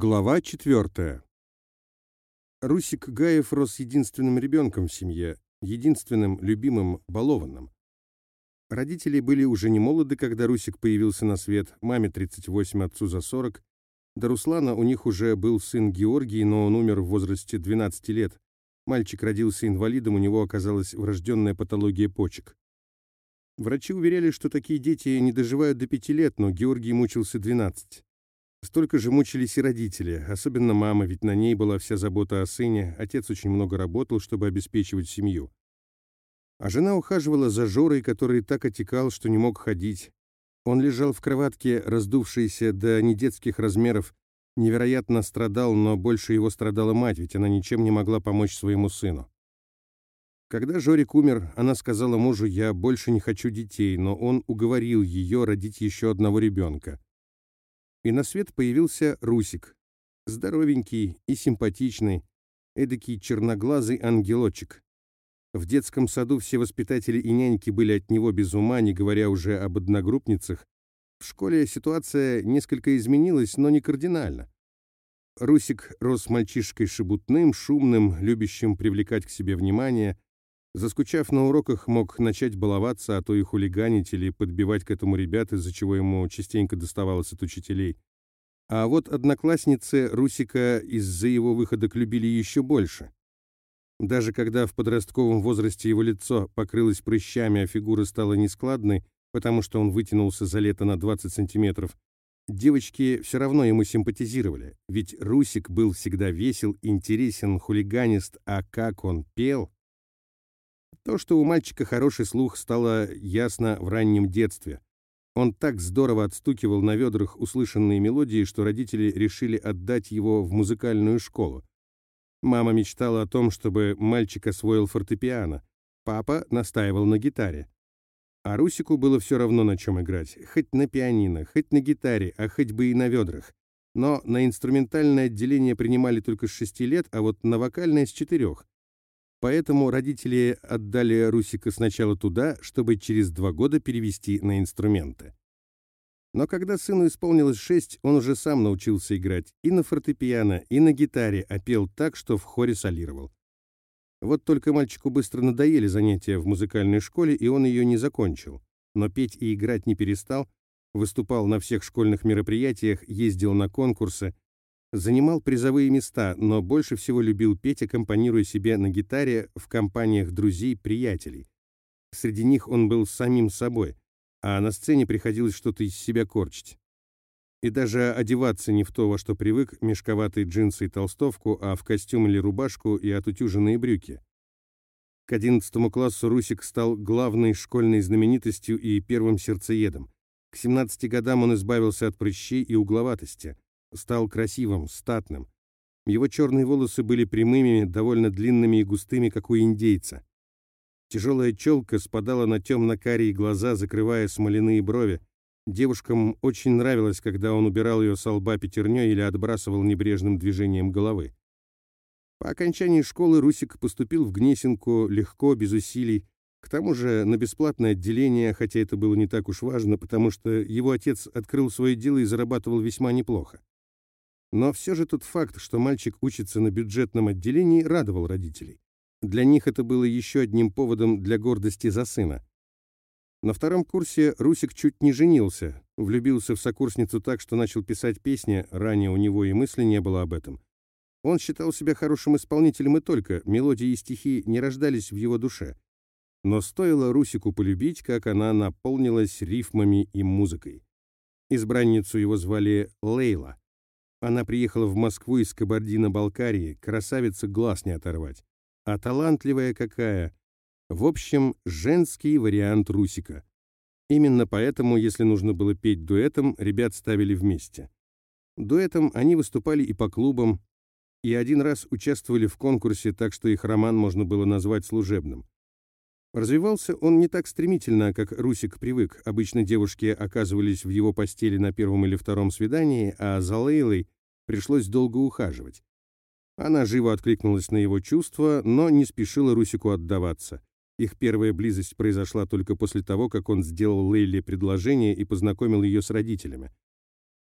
Глава четвертая. Русик Гаев рос единственным ребенком в семье, единственным, любимым, балованным. Родители были уже не молоды, когда Русик появился на свет, маме 38, отцу за 40. До Руслана у них уже был сын Георгий, но он умер в возрасте 12 лет. Мальчик родился инвалидом, у него оказалась врожденная патология почек. Врачи уверяли, что такие дети не доживают до 5 лет, но Георгий мучился 12. Столько же мучились и родители, особенно мама, ведь на ней была вся забота о сыне, отец очень много работал, чтобы обеспечивать семью. А жена ухаживала за Жорой, который так отекал, что не мог ходить. Он лежал в кроватке, раздувшийся до недетских размеров, невероятно страдал, но больше его страдала мать, ведь она ничем не могла помочь своему сыну. Когда Жорик умер, она сказала мужу, я больше не хочу детей, но он уговорил ее родить еще одного ребенка и на свет появился Русик. Здоровенький и симпатичный, эдакий черноглазый ангелочек. В детском саду все воспитатели и няньки были от него без ума, не говоря уже об одногруппницах. В школе ситуация несколько изменилась, но не кардинально. Русик рос мальчишкой шебутным, шумным, любящим привлекать к себе внимание, Заскучав на уроках, мог начать баловаться, а то и хулиганить или подбивать к этому ребят, из-за чего ему частенько доставалось от учителей. А вот одноклассницы Русика из-за его выходок любили еще больше. Даже когда в подростковом возрасте его лицо покрылось прыщами, а фигура стала нескладной, потому что он вытянулся за лето на 20 сантиметров, девочки все равно ему симпатизировали, ведь Русик был всегда весел, интересен, хулиганист, а как он пел... То, что у мальчика хороший слух, стало ясно в раннем детстве. Он так здорово отстукивал на ведрах услышанные мелодии, что родители решили отдать его в музыкальную школу. Мама мечтала о том, чтобы мальчик освоил фортепиано. Папа настаивал на гитаре. А Русику было все равно, на чем играть. Хоть на пианино, хоть на гитаре, а хоть бы и на ведрах. Но на инструментальное отделение принимали только с шести лет, а вот на вокальное с четырех. Поэтому родители отдали Русика сначала туда, чтобы через два года перевести на инструменты. Но когда сыну исполнилось шесть, он уже сам научился играть и на фортепиано, и на гитаре, а пел так, что в хоре солировал. Вот только мальчику быстро надоели занятия в музыкальной школе, и он ее не закончил. Но петь и играть не перестал, выступал на всех школьных мероприятиях, ездил на конкурсы, Занимал призовые места, но больше всего любил петь, аккомпанируя себе на гитаре в компаниях друзей-приятелей. Среди них он был самим собой, а на сцене приходилось что-то из себя корчить. И даже одеваться не в то, во что привык, мешковатые джинсы и толстовку, а в костюм или рубашку и отутюженные брюки. К одиннадцатому классу Русик стал главной школьной знаменитостью и первым сердцеедом. К 17 годам он избавился от прыщей и угловатости – стал красивым, статным. Его черные волосы были прямыми, довольно длинными и густыми, как у индейца. Тяжелая челка спадала на темно-карие глаза, закрывая смоляные брови. Девушкам очень нравилось, когда он убирал ее со лба пятерней или отбрасывал небрежным движением головы. По окончании школы Русик поступил в Гнесинку легко, без усилий, к тому же на бесплатное отделение, хотя это было не так уж важно, потому что его отец открыл свое дело и зарабатывал весьма неплохо. Но все же тот факт, что мальчик учится на бюджетном отделении, радовал родителей. Для них это было еще одним поводом для гордости за сына. На втором курсе Русик чуть не женился, влюбился в сокурсницу так, что начал писать песни, ранее у него и мысли не было об этом. Он считал себя хорошим исполнителем и только, мелодии и стихи не рождались в его душе. Но стоило Русику полюбить, как она наполнилась рифмами и музыкой. Избранницу его звали Лейла. Она приехала в Москву из Кабардино-Балкарии, красавица глаз не оторвать. А талантливая какая! В общем, женский вариант Русика. Именно поэтому, если нужно было петь дуэтом, ребят ставили вместе. Дуэтом они выступали и по клубам, и один раз участвовали в конкурсе, так что их роман можно было назвать служебным. Развивался он не так стремительно, как Русик привык. Обычно девушки оказывались в его постели на первом или втором свидании, а за Лейлой пришлось долго ухаживать. Она живо откликнулась на его чувства, но не спешила Русику отдаваться. Их первая близость произошла только после того, как он сделал Лейле предложение и познакомил ее с родителями.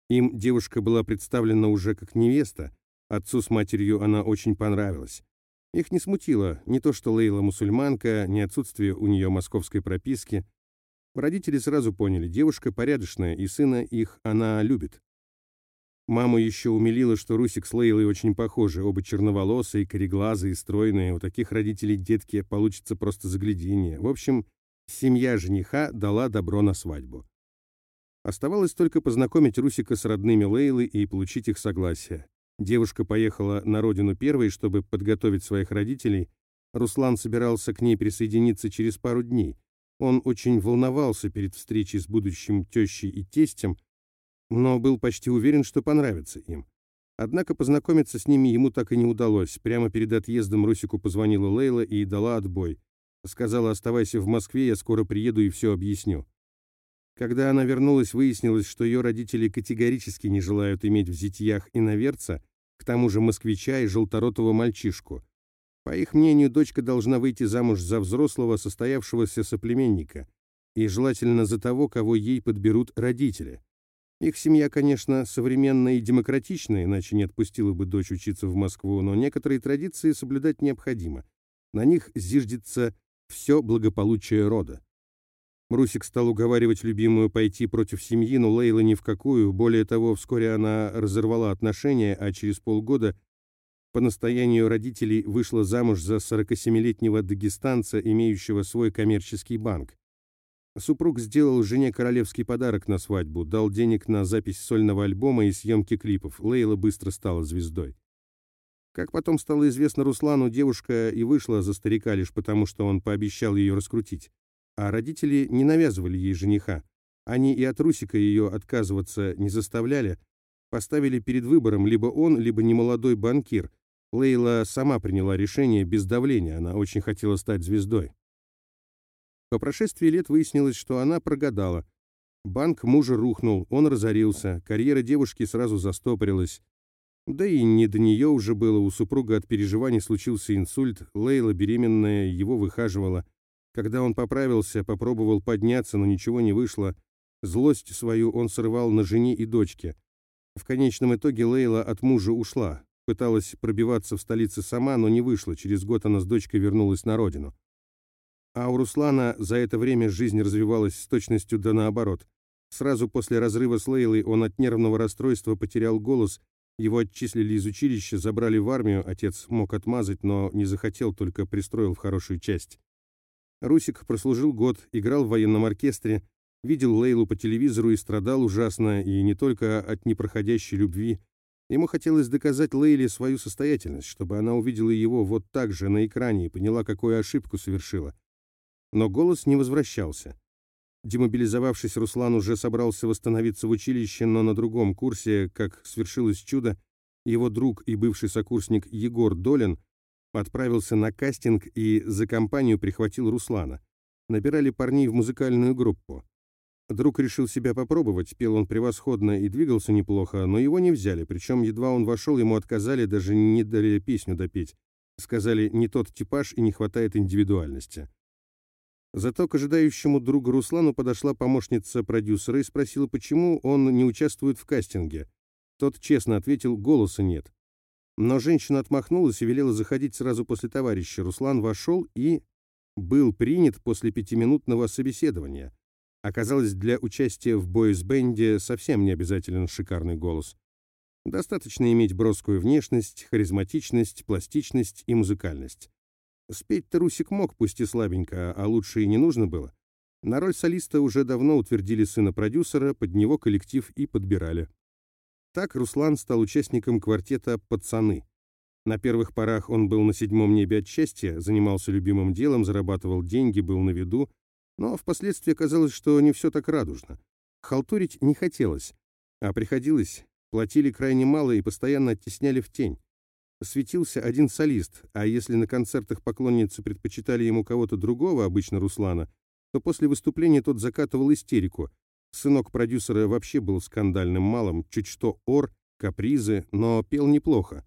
Им девушка была представлена уже как невеста, отцу с матерью она очень понравилась. Их не смутило ни то, что Лейла мусульманка, ни отсутствие у нее московской прописки. Родители сразу поняли, девушка порядочная, и сына их она любит. Маму еще умилило, что Русик с Лейлой очень похожи, оба черноволосые, кореглазые, стройные. У таких родителей детки получится просто загляденье. В общем, семья жениха дала добро на свадьбу. Оставалось только познакомить Русика с родными Лейлы и получить их согласие. Девушка поехала на родину первой, чтобы подготовить своих родителей. Руслан собирался к ней присоединиться через пару дней. Он очень волновался перед встречей с будущим тещей и тестем, но был почти уверен, что понравится им. Однако познакомиться с ними ему так и не удалось. Прямо перед отъездом Русику позвонила Лейла и дала отбой. Сказала, оставайся в Москве, я скоро приеду и все объясню. Когда она вернулась, выяснилось, что ее родители категорически не желают иметь в зятьях иноверца, к тому же москвича и желторотого мальчишку. По их мнению, дочка должна выйти замуж за взрослого, состоявшегося соплеменника, и желательно за того, кого ей подберут родители. Их семья, конечно, современная и демократичная, иначе не отпустила бы дочь учиться в Москву, но некоторые традиции соблюдать необходимо. На них зиждется все благополучие рода. Русик стал уговаривать любимую пойти против семьи, но Лейла ни в какую. Более того, вскоре она разорвала отношения, а через полгода по настоянию родителей вышла замуж за 47-летнего дагестанца, имеющего свой коммерческий банк. Супруг сделал жене королевский подарок на свадьбу, дал денег на запись сольного альбома и съемки клипов. Лейла быстро стала звездой. Как потом стало известно Руслану, девушка и вышла за старика лишь потому, что он пообещал ее раскрутить. А родители не навязывали ей жениха. Они и от Русика ее отказываться не заставляли, поставили перед выбором либо он, либо немолодой банкир. Лейла сама приняла решение без давления, она очень хотела стать звездой. По прошествии лет выяснилось, что она прогадала. Банк мужа рухнул, он разорился, карьера девушки сразу застопорилась. Да и не до нее уже было, у супруга от переживаний случился инсульт, Лейла беременная его выхаживала. Когда он поправился, попробовал подняться, но ничего не вышло. Злость свою он срывал на жене и дочке. В конечном итоге Лейла от мужа ушла. Пыталась пробиваться в столице сама, но не вышло. Через год она с дочкой вернулась на родину. А у Руслана за это время жизнь развивалась с точностью да наоборот. Сразу после разрыва с Лейлой он от нервного расстройства потерял голос, его отчислили из училища, забрали в армию, отец мог отмазать, но не захотел, только пристроил в хорошую часть. Русик прослужил год, играл в военном оркестре, видел Лейлу по телевизору и страдал ужасно, и не только от непроходящей любви. Ему хотелось доказать Лейле свою состоятельность, чтобы она увидела его вот так же на экране и поняла, какую ошибку совершила но голос не возвращался. Демобилизовавшись, Руслан уже собрался восстановиться в училище, но на другом курсе, как свершилось чудо, его друг и бывший сокурсник Егор Долин отправился на кастинг и за компанию прихватил Руслана. Набирали парней в музыкальную группу. Друг решил себя попробовать, пел он превосходно и двигался неплохо, но его не взяли, причем едва он вошел, ему отказали, даже не дали песню допеть. Сказали, не тот типаж и не хватает индивидуальности. Зато к ожидающему другу Руслану подошла помощница продюсера и спросила, почему он не участвует в кастинге. Тот честно ответил, голоса нет. Но женщина отмахнулась и велела заходить сразу после товарища. Руслан вошел и был принят после пятиминутного собеседования. Оказалось, для участия в бойс-бенде совсем не обязателен шикарный голос. Достаточно иметь броскую внешность, харизматичность, пластичность и музыкальность. Спеть-то Русик мог, пусть и слабенько, а лучше и не нужно было. На роль солиста уже давно утвердили сына продюсера, под него коллектив и подбирали. Так Руслан стал участником квартета «Пацаны». На первых порах он был на седьмом небе от счастья, занимался любимым делом, зарабатывал деньги, был на виду, но впоследствии оказалось, что не все так радужно. Халтурить не хотелось, а приходилось, платили крайне мало и постоянно оттесняли в тень светился один солист, а если на концертах поклонницы предпочитали ему кого-то другого, обычно Руслана, то после выступления тот закатывал истерику. Сынок продюсера вообще был скандальным малым, чуть что ор, капризы, но пел неплохо.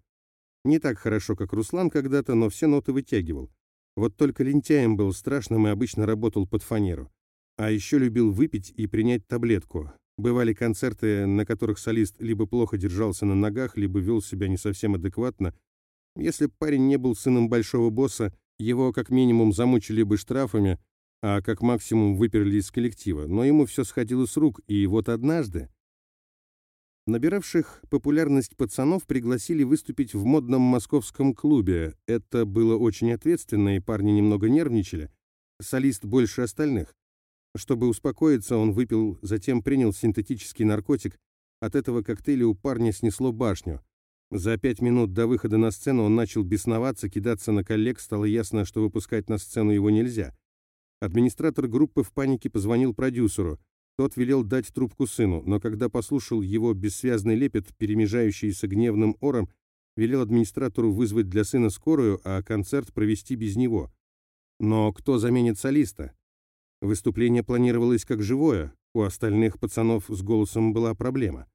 Не так хорошо, как Руслан когда-то, но все ноты вытягивал. Вот только лентяем был страшным и обычно работал под фанеру. А еще любил выпить и принять таблетку. Бывали концерты, на которых солист либо плохо держался на ногах, либо вел себя не совсем адекватно. Если парень не был сыном большого босса, его как минимум замучили бы штрафами, а как максимум выперли из коллектива. Но ему все сходило с рук, и вот однажды Набиравших популярность пацанов пригласили выступить в модном московском клубе. Это было очень ответственно, и парни немного нервничали. Солист больше остальных. Чтобы успокоиться, он выпил, затем принял синтетический наркотик. От этого коктейля у парня снесло башню. За пять минут до выхода на сцену он начал бесноваться, кидаться на коллег, стало ясно, что выпускать на сцену его нельзя. Администратор группы в панике позвонил продюсеру. Тот велел дать трубку сыну, но когда послушал его бессвязный лепет, перемежающийся гневным ором, велел администратору вызвать для сына скорую, а концерт провести без него. Но кто заменит солиста? Выступление планировалось как живое, у остальных пацанов с голосом была проблема.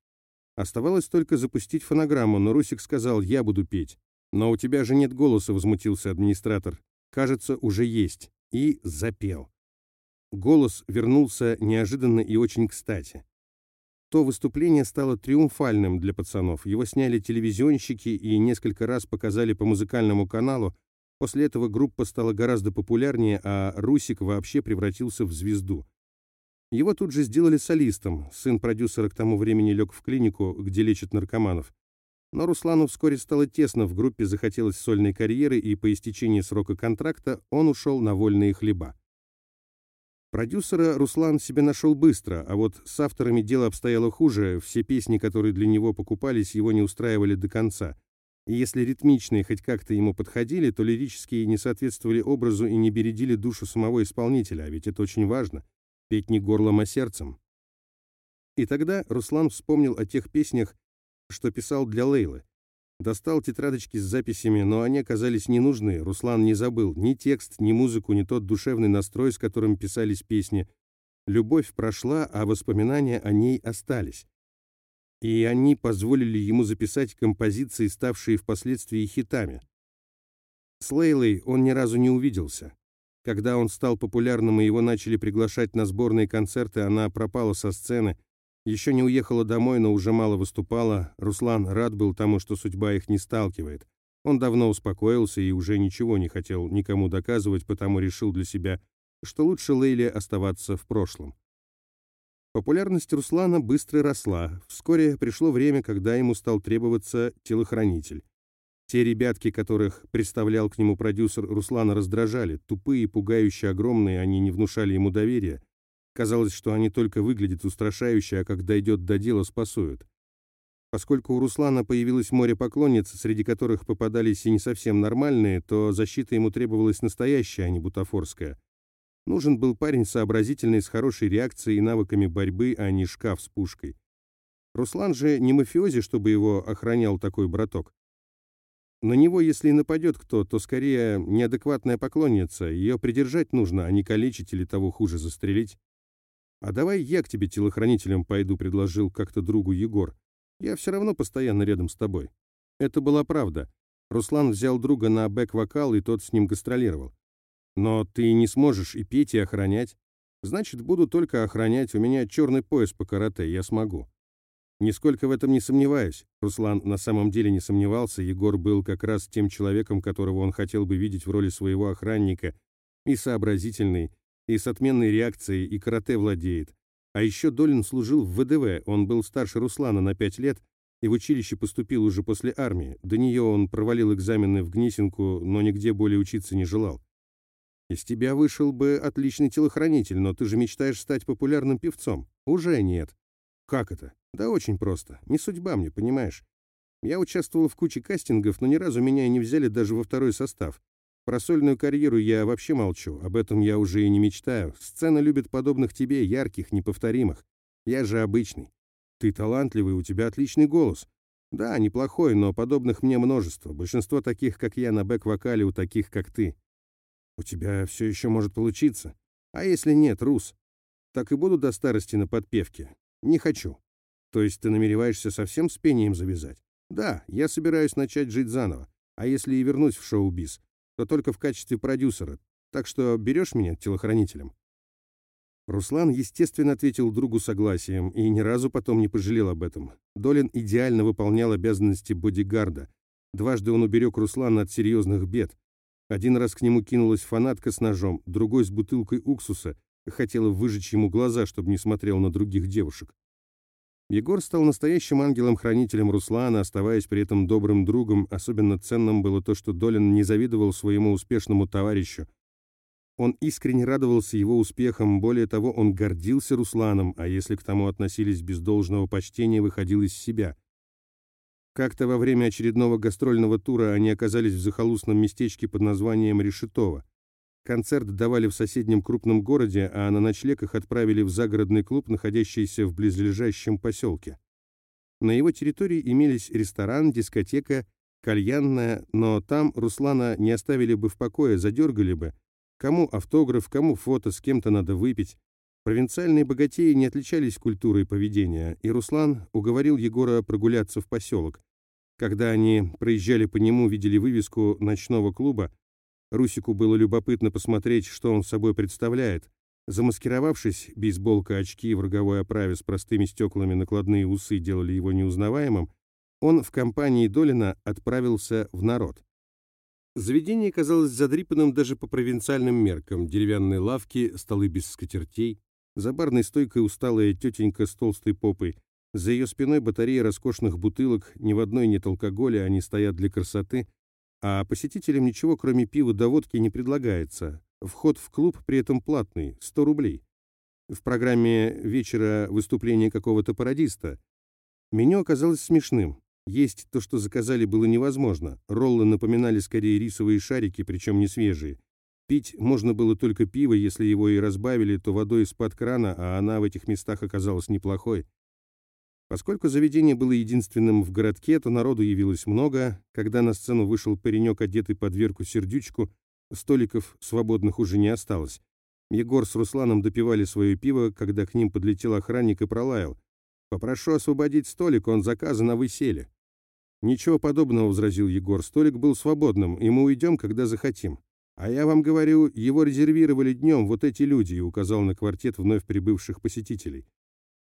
Оставалось только запустить фонограмму, но Русик сказал «я буду петь». «Но у тебя же нет голоса», — возмутился администратор. «Кажется, уже есть». И запел. Голос вернулся неожиданно и очень кстати. То выступление стало триумфальным для пацанов. Его сняли телевизионщики и несколько раз показали по музыкальному каналу. После этого группа стала гораздо популярнее, а Русик вообще превратился в звезду. Его тут же сделали солистом. Сын продюсера к тому времени лег в клинику, где лечат наркоманов. Но Руслану вскоре стало тесно, в группе захотелось сольной карьеры, и по истечении срока контракта он ушел на вольные хлеба. Продюсера Руслан себе нашел быстро, а вот с авторами дело обстояло хуже, все песни, которые для него покупались, его не устраивали до конца. И если ритмичные хоть как-то ему подходили, то лирические не соответствовали образу и не бередили душу самого исполнителя, а ведь это очень важно — петь не горлом, а сердцем. И тогда Руслан вспомнил о тех песнях, что писал для Лейлы. Достал тетрадочки с записями, но они оказались не нужны. Руслан не забыл ни текст, ни музыку, ни тот душевный настрой, с которым писались песни. Любовь прошла, а воспоминания о ней остались. И они позволили ему записать композиции, ставшие впоследствии хитами. С Лейлой он ни разу не увиделся. Когда он стал популярным и его начали приглашать на сборные концерты, она пропала со сцены, еще не уехала домой, но уже мало выступала. Руслан рад был тому, что судьба их не сталкивает. Он давно успокоился и уже ничего не хотел никому доказывать, потому решил для себя, что лучше Лейле оставаться в прошлом. Популярность Руслана быстро росла. Вскоре пришло время, когда ему стал требоваться телохранитель. Те ребятки, которых представлял к нему продюсер Руслана, раздражали. Тупые, пугающие, огромные, они не внушали ему доверия. Казалось, что они только выглядят устрашающе, а как дойдет до дела, спасуют. Поскольку у Руслана появилось море поклонниц, среди которых попадались и не совсем нормальные, то защита ему требовалась настоящая, а не бутафорская. Нужен был парень сообразительный, с хорошей реакцией и навыками борьбы, а не шкаф с пушкой. Руслан же не мафиози, чтобы его охранял такой браток. На него, если и нападет кто, то скорее неадекватная поклонница. Ее придержать нужно, а не калечить или того хуже застрелить. «А давай я к тебе телохранителем пойду», — предложил как-то другу Егор. «Я все равно постоянно рядом с тобой». Это была правда. Руслан взял друга на бэк-вокал, и тот с ним гастролировал. «Но ты не сможешь и петь, и охранять. Значит, буду только охранять. У меня черный пояс по карате, я смогу». Нисколько в этом не сомневаюсь. Руслан на самом деле не сомневался. Егор был как раз тем человеком, которого он хотел бы видеть в роли своего охранника. И сообразительный, и с отменной реакцией, и карате владеет. А еще Долин служил в ВДВ, он был старше Руслана на пять лет, и в училище поступил уже после армии. До нее он провалил экзамены в Гнесинку, но нигде более учиться не желал. Из тебя вышел бы отличный телохранитель, но ты же мечтаешь стать популярным певцом. Уже нет. Как это? Да очень просто. Не судьба мне, понимаешь? Я участвовал в куче кастингов, но ни разу меня не взяли даже во второй состав. Про сольную карьеру я вообще молчу, об этом я уже и не мечтаю. Сцена любит подобных тебе, ярких, неповторимых. Я же обычный. Ты талантливый, у тебя отличный голос. Да, неплохой, но подобных мне множество. Большинство таких, как я, на бэк-вокале у таких, как ты. У тебя все еще может получиться. А если нет, Рус? Так и буду до старости на подпевке. Не хочу. То есть ты намереваешься совсем с пением завязать? Да, я собираюсь начать жить заново. А если и вернусь в шоу-биз, то только в качестве продюсера, так что берешь меня телохранителем?» Руслан, естественно, ответил другу согласием и ни разу потом не пожалел об этом. Долин идеально выполнял обязанности бодигарда. Дважды он уберег Руслана от серьезных бед. Один раз к нему кинулась фанатка с ножом, другой с бутылкой уксуса, хотела выжечь ему глаза, чтобы не смотрел на других девушек. Егор стал настоящим ангелом-хранителем Руслана, оставаясь при этом добрым другом. Особенно ценным было то, что Долин не завидовал своему успешному товарищу, он искренне радовался его успехам, более того, он гордился Русланом, а если к тому относились без должного почтения, выходил из себя. Как-то во время очередного гастрольного тура они оказались в захолустном местечке под названием Решетово. Концерт давали в соседнем крупном городе, а на ночлег их отправили в загородный клуб, находящийся в близлежащем поселке. На его территории имелись ресторан, дискотека, кальянная, но там Руслана не оставили бы в покое, задергали бы, Кому автограф, кому фото, с кем-то надо выпить. Провинциальные богатеи не отличались культурой поведения, и Руслан уговорил Егора прогуляться в поселок. Когда они проезжали по нему, видели вывеску ночного клуба, Русику было любопытно посмотреть, что он собой представляет. Замаскировавшись, бейсболка, очки в роговой оправе с простыми стеклами, накладные усы делали его неузнаваемым, он в компании Долина отправился в народ. Заведение казалось задрипанным даже по провинциальным меркам. Деревянные лавки, столы без скатертей. За барной стойкой усталая тетенька с толстой попой. За ее спиной батарея роскошных бутылок. Ни в одной нет алкоголя, они стоят для красоты. А посетителям ничего, кроме пива до водки, не предлагается. Вход в клуб при этом платный, 100 рублей. В программе вечера выступление какого-то пародиста. Меню оказалось смешным. Есть то, что заказали, было невозможно. Роллы напоминали скорее рисовые шарики, причем не свежие. Пить можно было только пиво, если его и разбавили, то водой из-под крана, а она в этих местах оказалась неплохой. Поскольку заведение было единственным в городке, то народу явилось много. Когда на сцену вышел паренек, одетый под верку сердючку, столиков свободных уже не осталось. Егор с Русланом допивали свое пиво, когда к ним подлетел охранник и пролаял. «Попрошу освободить столик, он заказан, а вы сели». «Ничего подобного», — возразил Егор. «Столик был свободным, и мы уйдем, когда захотим». «А я вам говорю, его резервировали днем вот эти люди», — указал на квартет вновь прибывших посетителей.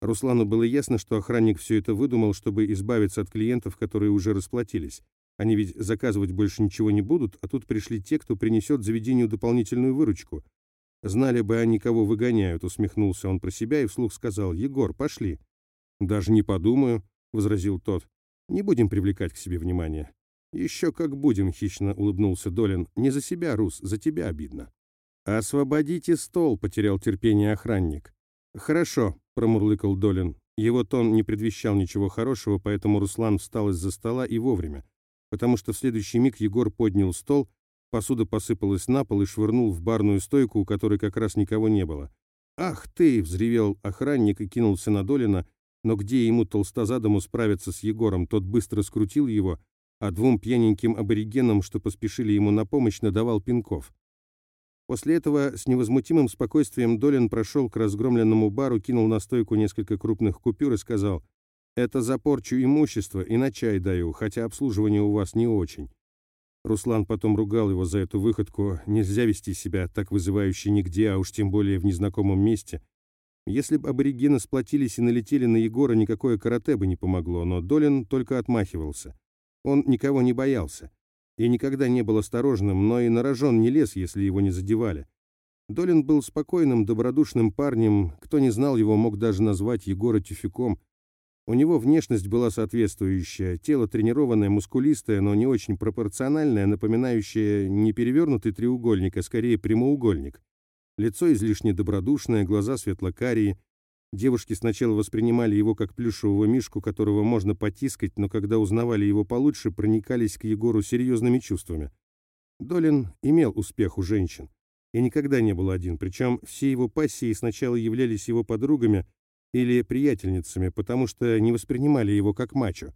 Руслану было ясно, что охранник все это выдумал, чтобы избавиться от клиентов, которые уже расплатились. Они ведь заказывать больше ничего не будут, а тут пришли те, кто принесет заведению дополнительную выручку. «Знали бы они, кого выгоняют», — усмехнулся он про себя и вслух сказал, «Егор, пошли». «Даже не подумаю», — возразил тот. «Не будем привлекать к себе внимание». «Еще как будем», — хищно улыбнулся Долин. «Не за себя, Рус, за тебя обидно». «Освободите стол», — потерял терпение охранник. «Хорошо», — промурлыкал Долин. Его тон не предвещал ничего хорошего, поэтому Руслан встал из-за стола и вовремя, потому что в следующий миг Егор поднял стол, посуда посыпалась на пол и швырнул в барную стойку, у которой как раз никого не было. «Ах ты!» — взревел охранник и кинулся на Долина, но где ему толстозадому справиться с Егором, тот быстро скрутил его, а двум пьяненьким аборигенам, что поспешили ему на помощь, надавал пинков. После этого с невозмутимым спокойствием Долин прошел к разгромленному бару, кинул на стойку несколько крупных купюр и сказал, «Это за порчу имущества и на чай даю, хотя обслуживание у вас не очень». Руслан потом ругал его за эту выходку. Нельзя вести себя так вызывающе нигде, а уж тем более в незнакомом месте. Если бы аборигены сплотились и налетели на Егора, никакое карате бы не помогло, но Долин только отмахивался. Он никого не боялся. И никогда не был осторожным, но и на рожон не лез, если его не задевали. Долин был спокойным, добродушным парнем, кто не знал его, мог даже назвать Егора тюфяком. У него внешность была соответствующая, тело тренированное, мускулистое, но не очень пропорциональное, напоминающее не перевернутый треугольник, а скорее прямоугольник. Лицо излишне добродушное, глаза светло-карие. Девушки сначала воспринимали его как плюшевого мишку, которого можно потискать, но когда узнавали его получше, проникались к Егору серьезными чувствами. Долин имел успех у женщин и никогда не был один, причем все его пассии сначала являлись его подругами или приятельницами, потому что не воспринимали его как мачо.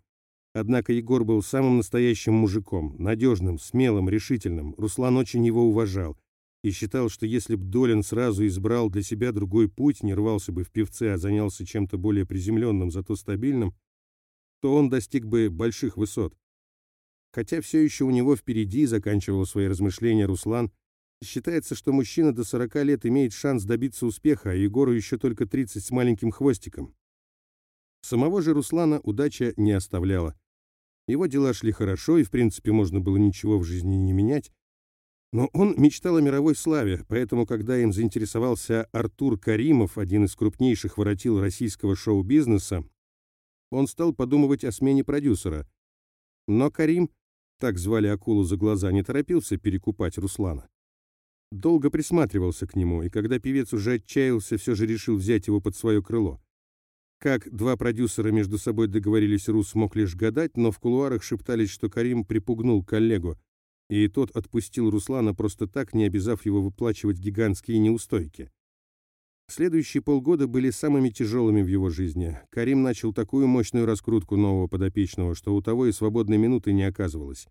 Однако Егор был самым настоящим мужиком, надежным, смелым, решительным. Руслан очень его уважал – и считал, что если б Долин сразу избрал для себя другой путь, не рвался бы в певце, а занялся чем-то более приземленным, зато стабильным, то он достиг бы больших высот. Хотя все еще у него впереди, заканчивал свои размышления Руслан, Считается, что мужчина до 40 лет имеет шанс добиться успеха, а Егору еще только 30 с маленьким хвостиком. Самого же Руслана удача не оставляла. Его дела шли хорошо, и в принципе можно было ничего в жизни не менять. Но он мечтал о мировой славе, поэтому, когда им заинтересовался Артур Каримов, один из крупнейших воротил российского шоу-бизнеса, он стал подумывать о смене продюсера. Но Карим, так звали акулу за глаза, не торопился перекупать Руслана. Долго присматривался к нему, и когда певец уже отчаялся, все же решил взять его под свое крыло. Как два продюсера между собой договорились, Рус мог лишь гадать, но в кулуарах шептались, что Карим припугнул коллегу, и тот отпустил Руслана просто так, не обязав его выплачивать гигантские неустойки. Следующие полгода были самыми тяжелыми в его жизни. Карим начал такую мощную раскрутку нового подопечного, что у того и свободной минуты не оказывалось.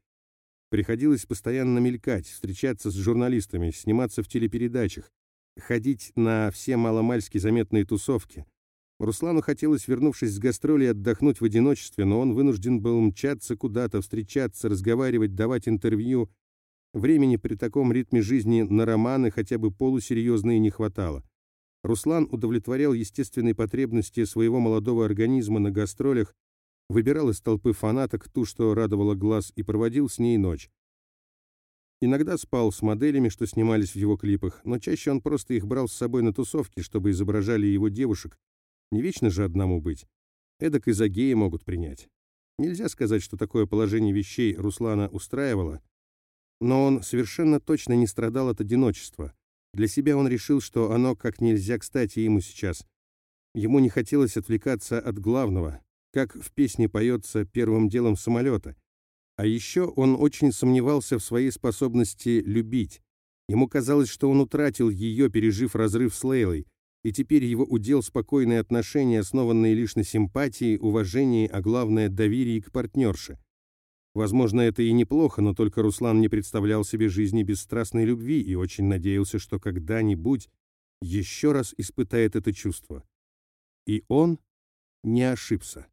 Приходилось постоянно мелькать, встречаться с журналистами, сниматься в телепередачах, ходить на все маломальски заметные тусовки. Руслану хотелось, вернувшись с гастролей, отдохнуть в одиночестве, но он вынужден был мчаться куда-то, встречаться, разговаривать, давать интервью. Времени при таком ритме жизни на романы хотя бы полусерьезные не хватало. Руслан удовлетворял естественные потребности своего молодого организма на гастролях, выбирал из толпы фанаток ту, что радовала глаз, и проводил с ней ночь. Иногда спал с моделями, что снимались в его клипах, но чаще он просто их брал с собой на тусовки, чтобы изображали его девушек. Не вечно же одному быть. Эдак и за гея могут принять. Нельзя сказать, что такое положение вещей Руслана устраивало, но он совершенно точно не страдал от одиночества. Для себя он решил, что оно как нельзя кстати ему сейчас. Ему не хотелось отвлекаться от главного, как в песне поется первым делом самолета. А еще он очень сомневался в своей способности любить. Ему казалось, что он утратил ее, пережив разрыв с Лейлой, и теперь его удел спокойные отношения, основанные лишь на симпатии, уважении, а главное – доверии к партнерше. Возможно, это и неплохо, но только Руслан не представлял себе жизни без страстной любви и очень надеялся, что когда-нибудь еще раз испытает это чувство. И он не ошибся.